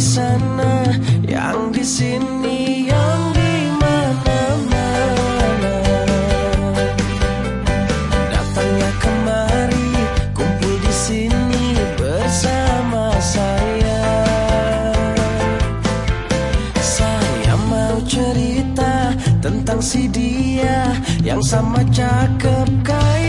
sana, yang di sini, yang di mana-mana. Datanglah kemari, kumpul di sini bersama saya. Saya mau cerita tentang si dia yang sama cakep kayak.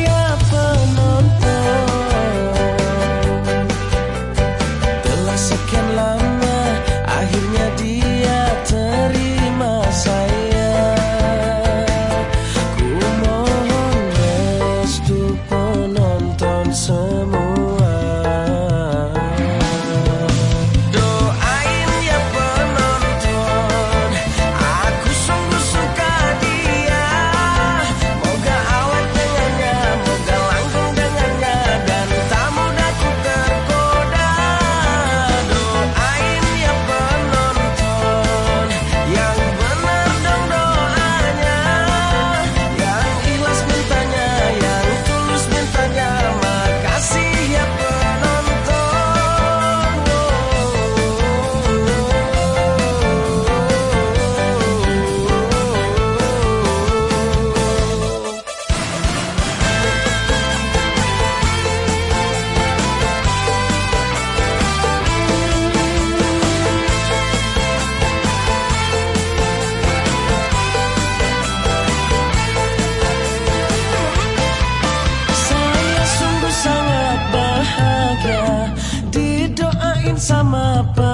sama apa